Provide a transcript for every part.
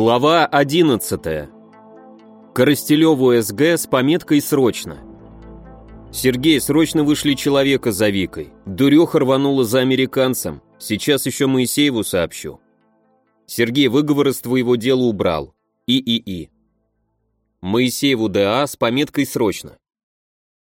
Глава 11. Коростелеву СГ с пометкой «Срочно». Сергей, срочно вышли человека за Викой. Дуреха рванула за американцем. Сейчас еще Моисееву сообщу. Сергей выговор из твоего дела убрал. ИИИ. Моисееву ДА с пометкой «Срочно».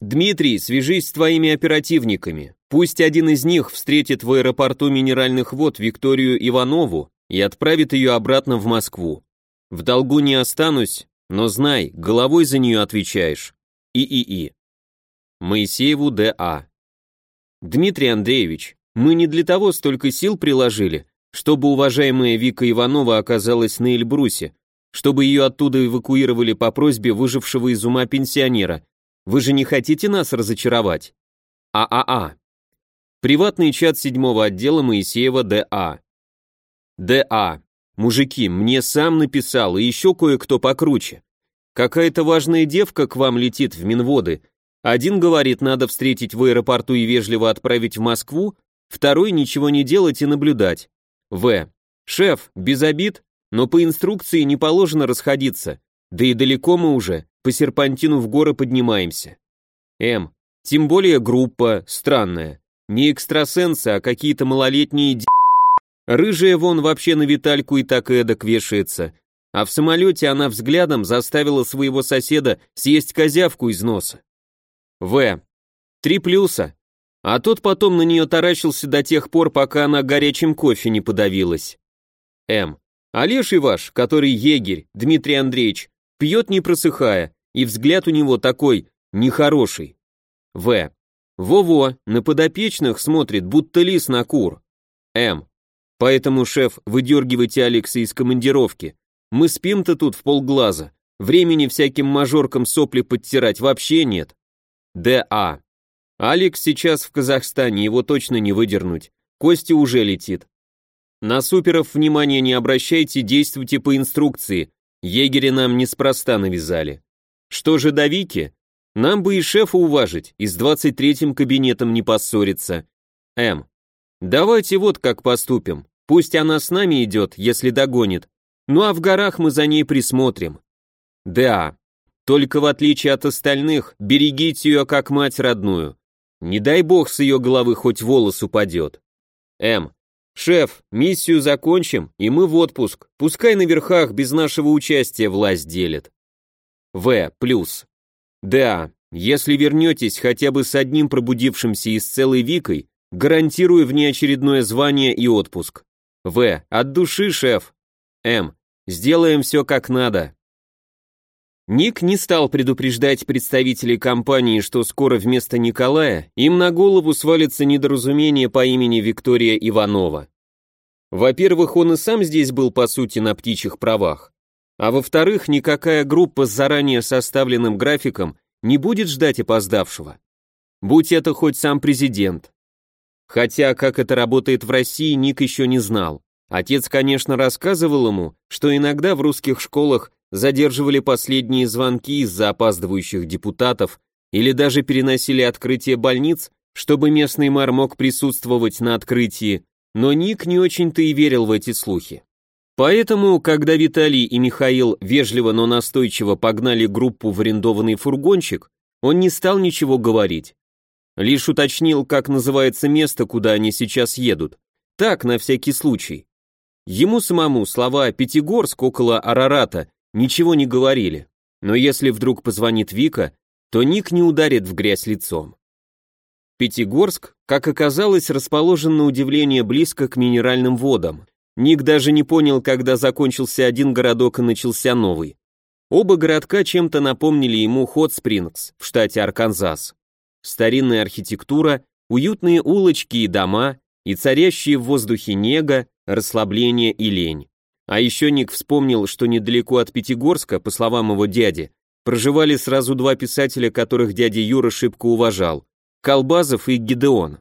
Дмитрий, свяжись с твоими оперативниками. Пусть один из них встретит в аэропорту минеральных вод Викторию Иванову и отправит ее обратно в Москву. В долгу не останусь, но знай, головой за нее отвечаешь. ИИИ. Моисееву Д.А. Дмитрий Андреевич, мы не для того столько сил приложили, чтобы уважаемая Вика Иванова оказалась на Эльбрусе, чтобы ее оттуда эвакуировали по просьбе выжившего из ума пенсионера. Вы же не хотите нас разочаровать? ААА. Приватный чат седьмого отдела Моисеева Д.А. Д.А. Мужики, мне сам написал, и еще кое-кто покруче. Какая-то важная девка к вам летит в Минводы. Один говорит, надо встретить в аэропорту и вежливо отправить в Москву, второй ничего не делать и наблюдать. В. Шеф, без обид, но по инструкции не положено расходиться. Да и далеко мы уже, по серпантину в горы поднимаемся. М. Тем более группа странная. Не экстрасенсы, а какие-то малолетние Рыжая вон вообще на Витальку и так эдак вешается. А в самолете она взглядом заставила своего соседа съесть козявку из носа. В. Три плюса. А тот потом на нее таращился до тех пор, пока она горячим кофе не подавилась. М. А ваш, который егерь, Дмитрий Андреевич, пьет не просыхая, и взгляд у него такой нехороший. В. Во-во, на подопечных смотрит, будто лис на кур. М. Поэтому, шеф, выдергивайте Алекса из командировки. Мы спим-то тут в полглаза. Времени всяким мажоркам сопли подтирать вообще нет. Д.А. Алекс сейчас в Казахстане, его точно не выдернуть. Костя уже летит. На суперов внимания не обращайте, действуйте по инструкции. Егери нам неспроста навязали. Что же до Вики? Нам бы и шефа уважить, и с 23-м кабинетом не поссориться. М. Давайте вот как поступим. Пусть она с нами идет, если догонит. Ну а в горах мы за ней присмотрим. Да, только в отличие от остальных, берегите ее как мать родную. Не дай бог с ее головы хоть волос упадет. М. Шеф, миссию закончим, и мы в отпуск. Пускай на верхах без нашего участия власть делит. В. Плюс. Да, если вернетесь хотя бы с одним пробудившимся и с целой Викой, Гарантирую внеочередное звание и отпуск. В. От души, шеф. М. Сделаем все как надо. Ник не стал предупреждать представителей компании, что скоро вместо Николая им на голову свалится недоразумение по имени Виктория Иванова. Во-первых, он и сам здесь был по сути на птичьих правах. А во-вторых, никакая группа с заранее составленным графиком не будет ждать опоздавшего. Будь это хоть сам президент. Хотя, как это работает в России, Ник еще не знал. Отец, конечно, рассказывал ему, что иногда в русских школах задерживали последние звонки из-за опаздывающих депутатов или даже переносили открытие больниц, чтобы местный мэр мог присутствовать на открытии, но Ник не очень-то и верил в эти слухи. Поэтому, когда Виталий и Михаил вежливо, но настойчиво погнали группу в арендованный фургончик, он не стал ничего говорить. Лишь уточнил, как называется место, куда они сейчас едут. Так, на всякий случай. Ему самому слова «Пятигорск» около Арарата ничего не говорили. Но если вдруг позвонит Вика, то Ник не ударит в грязь лицом. Пятигорск, как оказалось, расположен на удивление близко к минеральным водам. Ник даже не понял, когда закончился один городок и начался новый. Оба городка чем-то напомнили ему Хот Спрингс в штате Арканзас старинная архитектура, уютные улочки и дома, и царящие в воздухе нега, расслабление и лень. А еще Ник вспомнил, что недалеко от Пятигорска, по словам его дяди, проживали сразу два писателя, которых дядя Юра шибко уважал – Колбазов и Гидеон.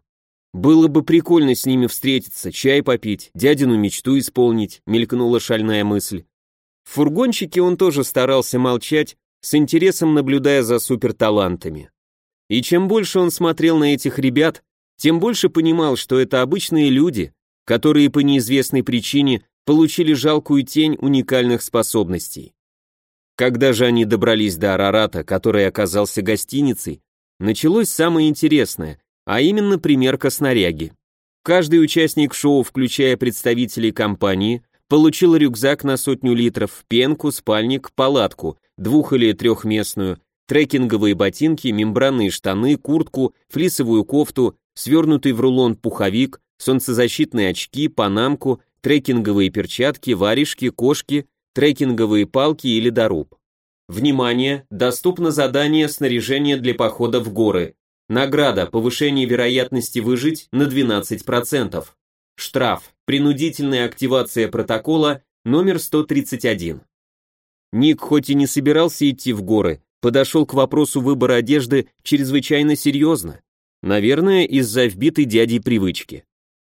«Было бы прикольно с ними встретиться, чай попить, дядину мечту исполнить», – мелькнула шальная мысль. В фургончике он тоже старался молчать, с интересом наблюдая за суперталантами. И чем больше он смотрел на этих ребят, тем больше понимал, что это обычные люди, которые по неизвестной причине получили жалкую тень уникальных способностей. Когда же они добрались до Арарата, который оказался гостиницей, началось самое интересное, а именно примерка снаряги. Каждый участник шоу, включая представителей компании, получил рюкзак на сотню литров, пенку, спальник, палатку, двух- или трехместную, трекинговые ботинки, мембранные штаны, куртку, флисовую кофту, свернутый в рулон пуховик, солнцезащитные очки, панамку, трекинговые перчатки, варежки, кошки, трекинговые палки и ледоруб. Внимание! Доступно задание снаряжения для похода в горы. Награда – повышение вероятности выжить на 12%. Штраф – принудительная активация протокола номер 131. Ник хоть и не собирался идти в горы, подошел к вопросу выбора одежды чрезвычайно серьезно. Наверное, из-за вбитой дядей привычки.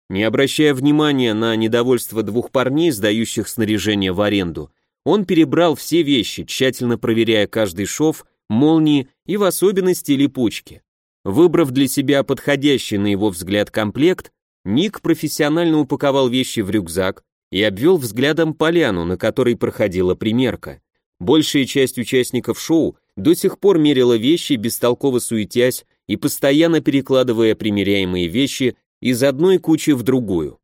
Не обращая внимания на недовольство двух парней, сдающих снаряжение в аренду, он перебрал все вещи, тщательно проверяя каждый шов, молнии и в особенности липучки. Выбрав для себя подходящий на его взгляд комплект, Ник профессионально упаковал вещи в рюкзак и обвел взглядом поляну, на которой проходила примерка. Большая часть участников шоу до сих пор мерила вещи, бестолково суетясь и постоянно перекладывая примеряемые вещи из одной кучи в другую.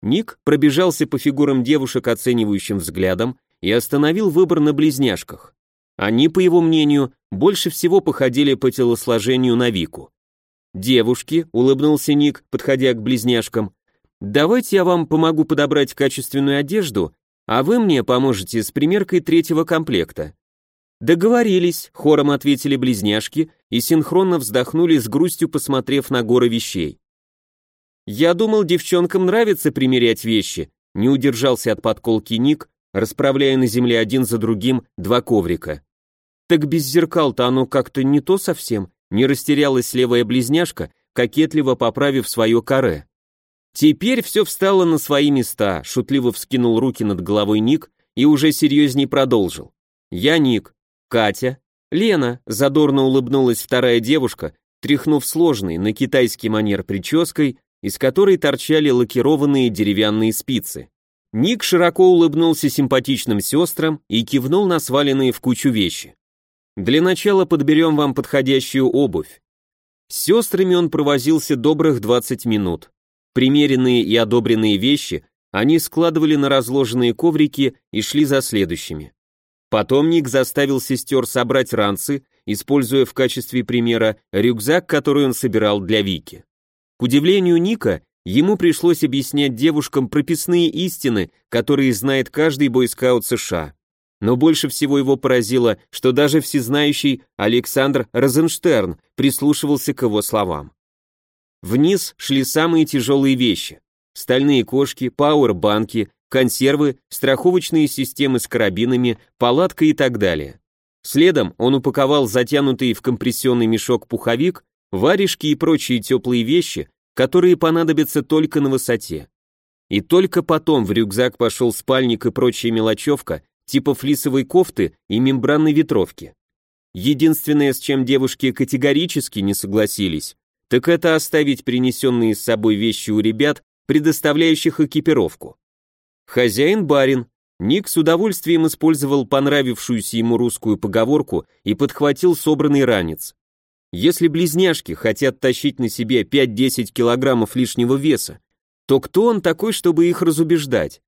Ник пробежался по фигурам девушек оценивающим взглядом и остановил выбор на близняшках. Они, по его мнению, больше всего походили по телосложению на Вику. «Девушки», — улыбнулся Ник, подходя к близняшкам, «давайте я вам помогу подобрать качественную одежду, а вы мне поможете с примеркой третьего комплекта». «Договорились», — хором ответили близняшки и синхронно вздохнули с грустью, посмотрев на горы вещей. «Я думал, девчонкам нравится примерять вещи», не удержался от подколки Ник, расправляя на земле один за другим два коврика. «Так без зеркал-то оно как-то не то совсем», не растерялась левая близняшка, кокетливо поправив свое каре. Теперь все встало на свои места, шутливо вскинул руки над головой Ник и уже серьезней продолжил. «Я Ник, Катя, Лена», задорно улыбнулась вторая девушка, тряхнув сложной на китайский манер прической из которой торчали лакированные деревянные спицы. Ник широко улыбнулся симпатичным сестрам и кивнул на сваленные в кучу вещи. «Для начала подберем вам подходящую обувь». С сестрами он провозился добрых 20 минут. Примеренные и одобренные вещи они складывали на разложенные коврики и шли за следующими. Потом Ник заставил сестер собрать ранцы, используя в качестве примера рюкзак, который он собирал для Вики. К удивлению Ника, ему пришлось объяснять девушкам прописные истины, которые знает каждый бойскаут США. Но больше всего его поразило, что даже всезнающий Александр Розенштерн прислушивался к его словам. Вниз шли самые тяжелые вещи. Стальные кошки, пауэрбанки, консервы, страховочные системы с карабинами, палатка и так далее. Следом он упаковал затянутый в компрессионный мешок пуховик варежки и прочие теплые вещи, которые понадобятся только на высоте. И только потом в рюкзак пошел спальник и прочая мелочевка, типа флисовой кофты и мембранной ветровки. Единственное, с чем девушки категорически не согласились, так это оставить принесенные с собой вещи у ребят, предоставляющих экипировку. Хозяин-барин, Ник с удовольствием использовал понравившуюся ему русскую поговорку и подхватил собранный ранец. Если близняшки хотят тащить на себе 5-10 килограммов лишнего веса, то кто он такой, чтобы их разубеждать?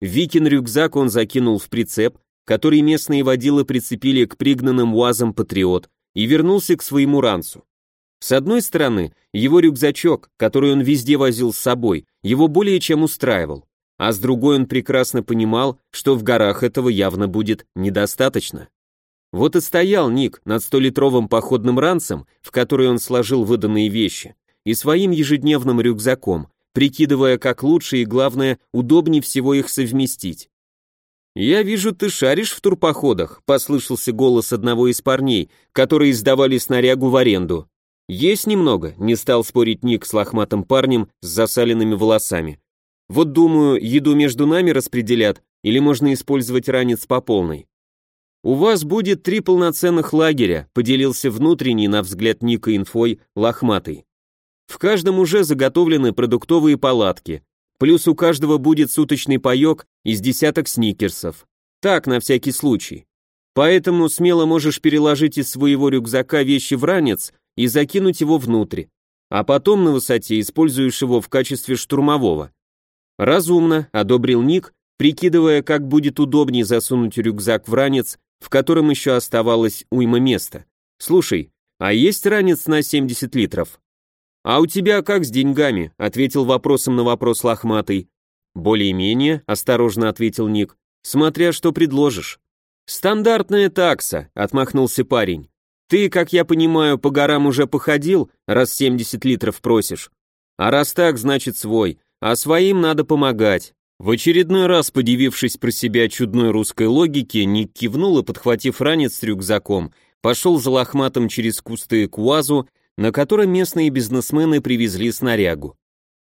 Викин рюкзак он закинул в прицеп, который местные водилы прицепили к пригнанным УАЗам «Патриот», и вернулся к своему ранцу. С одной стороны, его рюкзачок, который он везде возил с собой, его более чем устраивал, а с другой он прекрасно понимал, что в горах этого явно будет недостаточно. Вот и стоял Ник над столитровым походным ранцем, в который он сложил выданные вещи, и своим ежедневным рюкзаком, прикидывая, как лучше и, главное, удобнее всего их совместить. «Я вижу, ты шаришь в турпоходах», — послышался голос одного из парней, которые сдавали снарягу в аренду. «Есть немного», — не стал спорить Ник с лохматым парнем с засаленными волосами. «Вот думаю, еду между нами распределят, или можно использовать ранец по полной». «У вас будет три полноценных лагеря», поделился внутренний, на взгляд Ника инфой, лохматый. В каждом уже заготовлены продуктовые палатки. Плюс у каждого будет суточный паёк из десяток сникерсов. Так, на всякий случай. Поэтому смело можешь переложить из своего рюкзака вещи в ранец и закинуть его внутрь, а потом на высоте используешь его в качестве штурмового. Разумно, одобрил Ник, прикидывая, как будет удобнее засунуть рюкзак в ранец, в котором еще оставалось уйма места. Слушай, а есть ранец на 70 литров? «А у тебя как с деньгами?» — ответил вопросом на вопрос лохматый. «Более-менее», — осторожно ответил Ник, — «смотря что предложишь». «Стандартная такса», — отмахнулся парень. «Ты, как я понимаю, по горам уже походил, раз 70 литров просишь. А раз так, значит свой, а своим надо помогать». В очередной раз, подивившись про себя чудной русской логике, Ник кивнул и, подхватив ранец с рюкзаком, пошел за лохматом через кусты к УАЗу на котором местные бизнесмены привезли снарягу.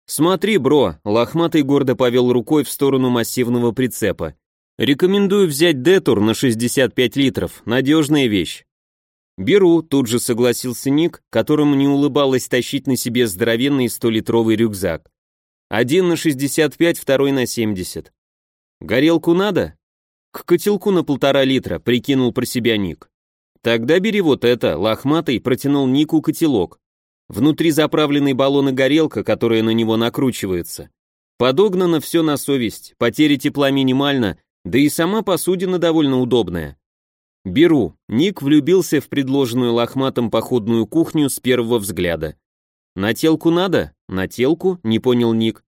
«Смотри, бро», — лохматый гордо повел рукой в сторону массивного прицепа. «Рекомендую взять детур на 65 литров, надежная вещь». «Беру», — тут же согласился Ник, которому не улыбалось тащить на себе здоровенный 100-литровый рюкзак. «Один на 65, второй на 70». «Горелку надо?» «К котелку на полтора литра», — прикинул про себя Ник. Тогда бери вот это, лохматый протянул Нику котелок. Внутри заправленный баллон и горелка, которая на него накручивается. Подогнано все на совесть, потери тепла минимально, да и сама посудина довольно удобная. Беру. Ник влюбился в предложенную лохматом походную кухню с первого взгляда. «Нателку надо?» «Нателку?» — не понял Ник.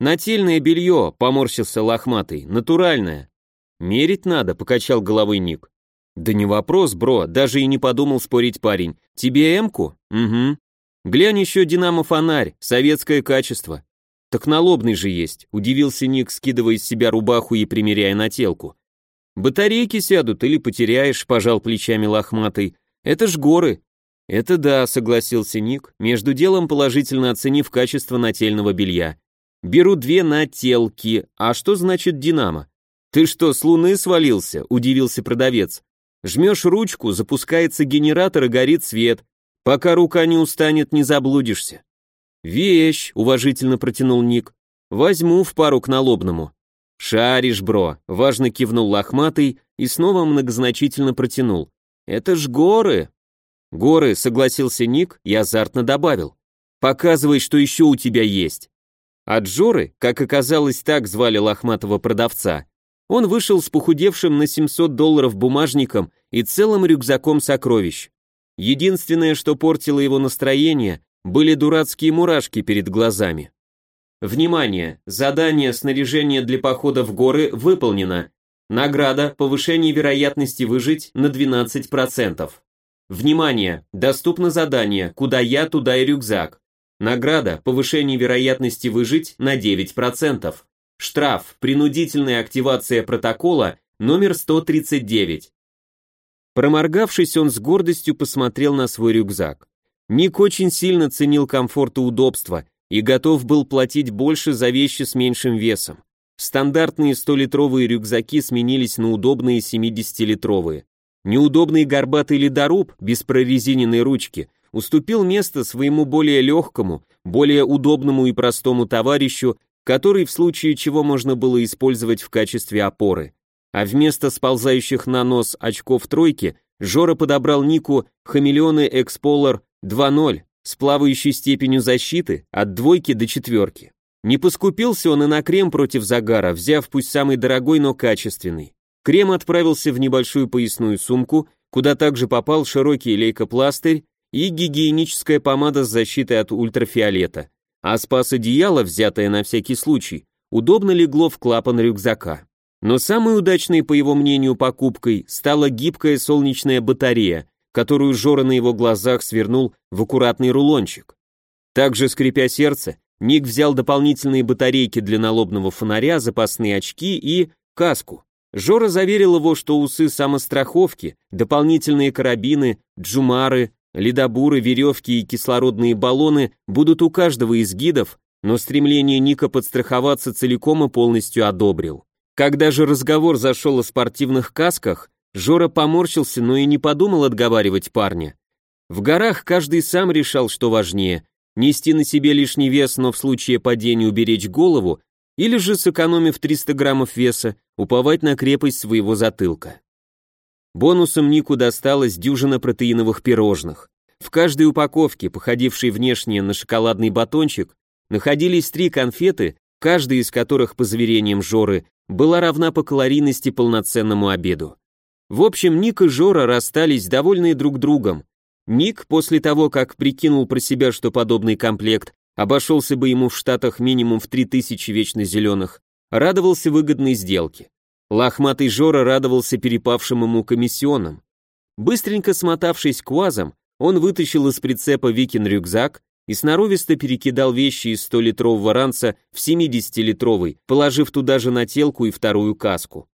«Нательное белье», — поморщился лохматый, — «натуральное». «Мерить надо», — покачал головой Ник. «Да не вопрос, бро, даже и не подумал спорить парень. Тебе Эмку? Угу. Глянь еще Динамо-фонарь, советское качество. Так налобный же есть», — удивился Ник, скидывая из себя рубаху и примеряя на телку. «Батарейки сядут или потеряешь», — пожал плечами лохматый. «Это ж горы». «Это да», — согласился Ник, между делом положительно оценив качество нательного белья. «Беру две нателки. А что значит «Динамо»?» «Ты что, с луны свалился?» — удивился продавец. Жмешь ручку, запускается генератор и горит свет. Пока рука не устанет, не заблудишься. Вещь, уважительно протянул Ник. Возьму в пару к налобному. Шаришь, бро, важно кивнул лохматый и снова многозначительно протянул. Это ж горы. Горы, согласился Ник и азартно добавил. Показывай, что еще у тебя есть. А Джоры, как оказалось, так звали лохматого продавца, он вышел с похудевшим на 700 долларов бумажником и целым рюкзаком сокровищ. Единственное, что портило его настроение, были дурацкие мурашки перед глазами. Внимание! Задание снаряжения для похода в горы выполнено. Награда повышение вероятности выжить на 12%. Внимание! Доступно задание «Куда я, туда и рюкзак». Награда повышение вероятности выжить на 9%. Штраф, принудительная активация протокола номер 139. Проморгавшись, он с гордостью посмотрел на свой рюкзак. Ник очень сильно ценил комфорт и удобство и готов был платить больше за вещи с меньшим весом. Стандартные 100-литровые рюкзаки сменились на удобные 70-литровые. Неудобный горбатый ледоруб без прорезиненной ручки уступил место своему более легкому, более удобному и простому товарищу который в случае чего можно было использовать в качестве опоры. А вместо сползающих на нос очков тройки, Жора подобрал нику «Хамелеоны Эксполар 2.0» с плавающей степенью защиты от двойки до четверки. Не поскупился он и на крем против загара, взяв пусть самый дорогой, но качественный. Крем отправился в небольшую поясную сумку, куда также попал широкий лейкопластырь и гигиеническая помада с защитой от ультрафиолета а спас одеяло, взятое на всякий случай, удобно легло в клапан рюкзака. Но самой удачной, по его мнению, покупкой стала гибкая солнечная батарея, которую Жора на его глазах свернул в аккуратный рулончик. Также, скрипя сердце, Ник взял дополнительные батарейки для налобного фонаря, запасные очки и каску. Жора заверил его, что усы самостраховки, дополнительные карабины, джумары, Ледобуры, веревки и кислородные баллоны будут у каждого из гидов, но стремление Ника подстраховаться целиком и полностью одобрил. Когда же разговор зашел о спортивных касках, Жора поморщился, но и не подумал отговаривать парня. В горах каждый сам решал, что важнее – нести на себе лишний вес, но в случае падения уберечь голову, или же, сэкономив 300 граммов веса, уповать на крепость своего затылка. Бонусом Нику досталась дюжина протеиновых пирожных. В каждой упаковке, походившей внешне на шоколадный батончик, находились три конфеты, каждая из которых, по заверениям Жоры, была равна по калорийности полноценному обеду. В общем, Ник и Жора расстались довольные друг другом. Ник, после того, как прикинул про себя, что подобный комплект обошелся бы ему в Штатах минимум в 3000 вечно зеленых, радовался выгодной сделке. Лохматый Жора радовался перепавшим ему комиссионам. Быстренько смотавшись к УАЗам, он вытащил из прицепа Викин рюкзак и сноровисто перекидал вещи из 100-литрового ранца в 70-литровый, положив туда же нателку и вторую каску.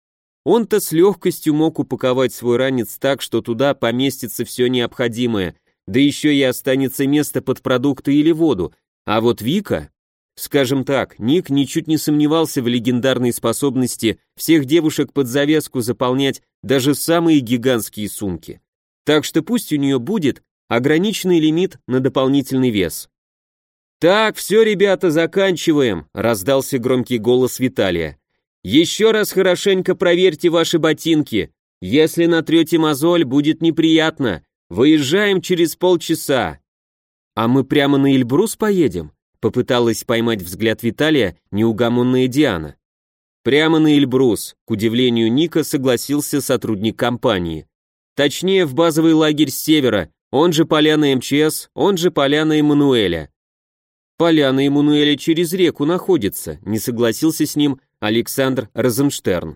Он-то с легкостью мог упаковать свой ранец так, что туда поместится все необходимое, да еще и останется место под продукты или воду, а вот Вика... Скажем так, Ник ничуть не сомневался в легендарной способности всех девушек под завеску заполнять даже самые гигантские сумки. Так что пусть у нее будет ограниченный лимит на дополнительный вес. «Так, все, ребята, заканчиваем», — раздался громкий голос Виталия. «Еще раз хорошенько проверьте ваши ботинки. Если натрете мозоль, будет неприятно. Выезжаем через полчаса». «А мы прямо на Эльбрус поедем?» Попыталась поймать взгляд Виталия неугомонная Диана. «Прямо на Эльбрус», к удивлению Ника согласился сотрудник компании. Точнее, в базовый лагерь с севера, он же поляна МЧС, он же поляна Эммануэля. Поляна Эммануэля через реку находится, не согласился с ним Александр Розенштерн.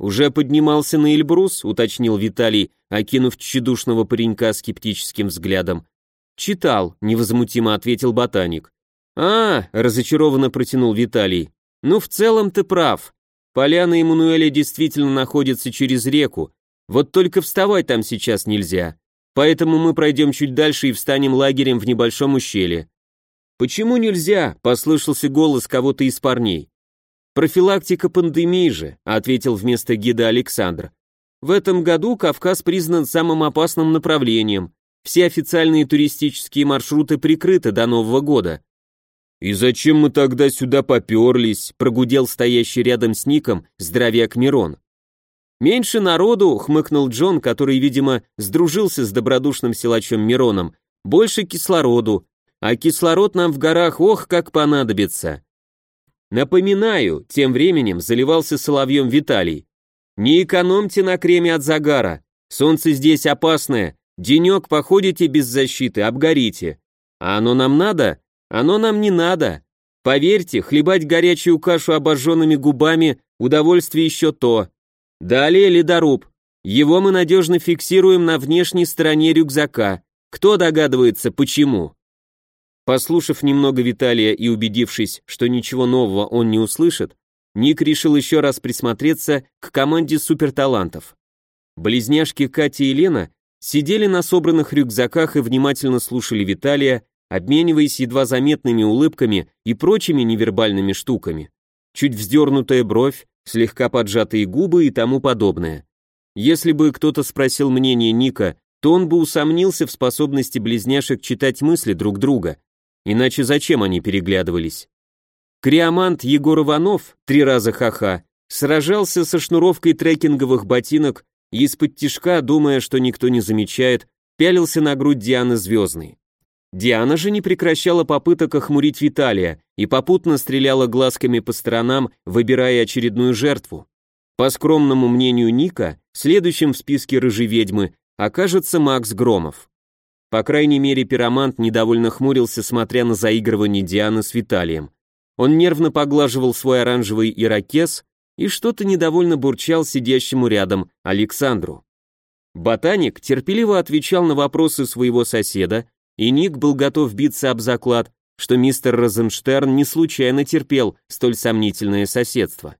«Уже поднимался на Эльбрус», — уточнил Виталий, окинув тщедушного паренька скептическим взглядом. «Читал», — невозмутимо ответил ботаник. «А», — разочарованно протянул Виталий, — «ну в целом ты прав. Поляна Эммануэля действительно находится через реку, вот только вставать там сейчас нельзя. Поэтому мы пройдем чуть дальше и встанем лагерем в небольшом ущелье». «Почему нельзя?» — послышался голос кого-то из парней. «Профилактика пандемии же», — ответил вместо гида Александр. «В этом году Кавказ признан самым опасным направлением. Все официальные туристические маршруты прикрыты до Нового года. «И зачем мы тогда сюда поперлись?» — прогудел стоящий рядом с Ником здоровяк Мирон. «Меньше народу», — хмыкнул Джон, который, видимо, сдружился с добродушным силачом Мироном, «больше кислороду, а кислород нам в горах ох как понадобится». Напоминаю, тем временем заливался соловьем Виталий. «Не экономьте на креме от загара, солнце здесь опасное, денек походите без защиты, обгорите. А оно нам надо?» Оно нам не надо. Поверьте, хлебать горячую кашу обожженными губами – удовольствие еще то. Далее ледоруб. Его мы надежно фиксируем на внешней стороне рюкзака. Кто догадывается, почему? Послушав немного Виталия и убедившись, что ничего нового он не услышит, Ник решил еще раз присмотреться к команде суперталантов. Близняшки Катя и Лена сидели на собранных рюкзаках и внимательно слушали Виталия, обмениваясь едва заметными улыбками и прочими невербальными штуками. Чуть вздернутая бровь, слегка поджатые губы и тому подобное. Если бы кто-то спросил мнение Ника, то он бы усомнился в способности близняшек читать мысли друг друга. Иначе зачем они переглядывались? Криомант Егор Иванов, три раза ха-ха, сражался со шнуровкой трекинговых ботинок из-под тишка, думая, что никто не замечает, пялился на грудь Дианы Звездной. Диана же не прекращала попыток охмурить Виталия и попутно стреляла глазками по сторонам, выбирая очередную жертву. По скромному мнению Ника, следующим в списке рыжей ведьмы окажется Макс Громов. По крайней мере, пиромант недовольно хмурился, смотря на заигрывание Дианы с Виталием. Он нервно поглаживал свой оранжевый ирокез и что-то недовольно бурчал сидящему рядом Александру. Ботаник терпеливо отвечал на вопросы своего соседа, и Ник был готов биться об заклад, что мистер Розенштерн не случайно терпел столь сомнительное соседство.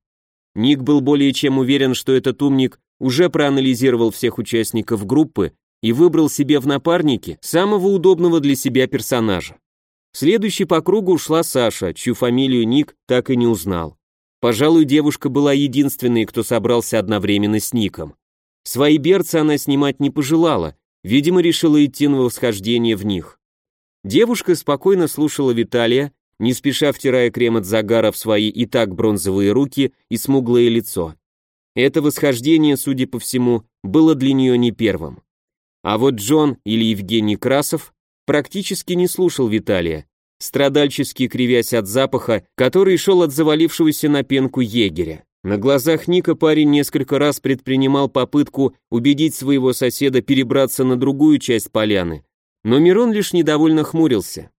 Ник был более чем уверен, что этот умник уже проанализировал всех участников группы и выбрал себе в напарнике самого удобного для себя персонажа. Следующей по кругу ушла Саша, чью фамилию Ник так и не узнал. Пожалуй, девушка была единственной, кто собрался одновременно с Ником. Свои берцы она снимать не пожелала, Видимо, решила идти на восхождение в них. Девушка спокойно слушала Виталия, не спеша втирая крем от загара в свои и так бронзовые руки и смуглое лицо. Это восхождение, судя по всему, было для нее не первым. А вот Джон или Евгений Красов практически не слушал Виталия, страдальчески кривясь от запаха, который шел от завалившегося на пенку егеря. На глазах Ника парень несколько раз предпринимал попытку убедить своего соседа перебраться на другую часть поляны, но Мирон лишь недовольно хмурился.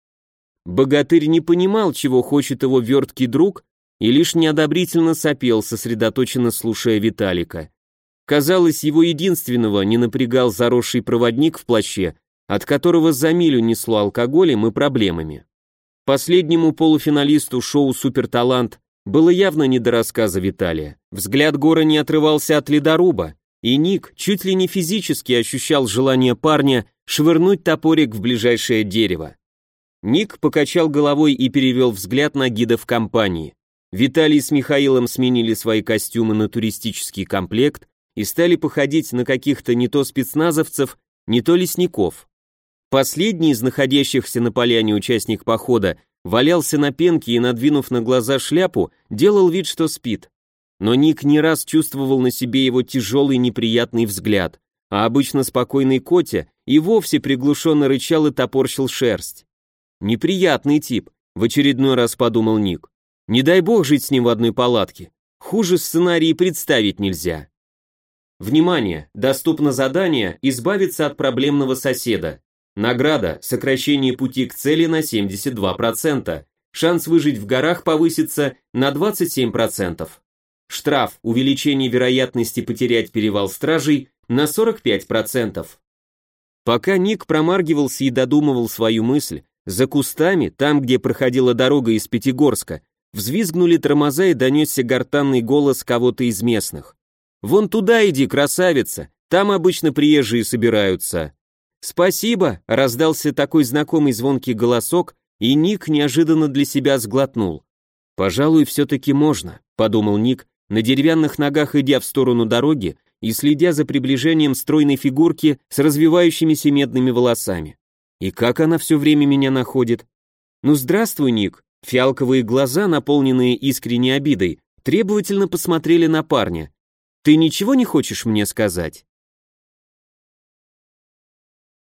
Богатырь не понимал, чего хочет его верткий друг, и лишь неодобрительно сопел, сосредоточенно слушая Виталика. Казалось, его единственного не напрягал заросший проводник в плаще, от которого за милю несло алкоголем и проблемами. Последнему полуфиналисту шоу «Суперталант» было явно не до рассказа Виталия. Взгляд Гора не отрывался от ледоруба, и Ник чуть ли не физически ощущал желание парня швырнуть топорик в ближайшее дерево. Ник покачал головой и перевел взгляд на гида в компании. Виталий с Михаилом сменили свои костюмы на туристический комплект и стали походить на каких-то не то спецназовцев, не то лесников. Последний из находящихся на поляне участник похода валялся на пенке и, надвинув на глаза шляпу, делал вид, что спит. Но Ник не раз чувствовал на себе его тяжелый неприятный взгляд, а обычно спокойный Котя и вовсе приглушенно рычал и топорщил шерсть. Неприятный тип, в очередной раз подумал Ник. Не дай бог жить с ним в одной палатке. Хуже сценарии представить нельзя. Внимание! Доступно задание «Избавиться от проблемного соседа». Награда – сокращение пути к цели на 72%. Шанс выжить в горах повысится на 27%. Штраф – увеличение вероятности потерять перевал стражей на 45%. Пока Ник промаргивался и додумывал свою мысль, за кустами, там, где проходила дорога из Пятигорска, взвизгнули тормоза и донесся гортанный голос кого-то из местных. «Вон туда иди, красавица, там обычно приезжие собираются». «Спасибо», — раздался такой знакомый звонкий голосок, и Ник неожиданно для себя сглотнул. «Пожалуй, все-таки можно», — подумал Ник, на деревянных ногах идя в сторону дороги и следя за приближением стройной фигурки с развивающимися медными волосами. И как она все время меня находит? Ну здравствуй, Ник. Фиалковые глаза, наполненные искренней обидой, требовательно посмотрели на парня. Ты ничего не хочешь мне сказать?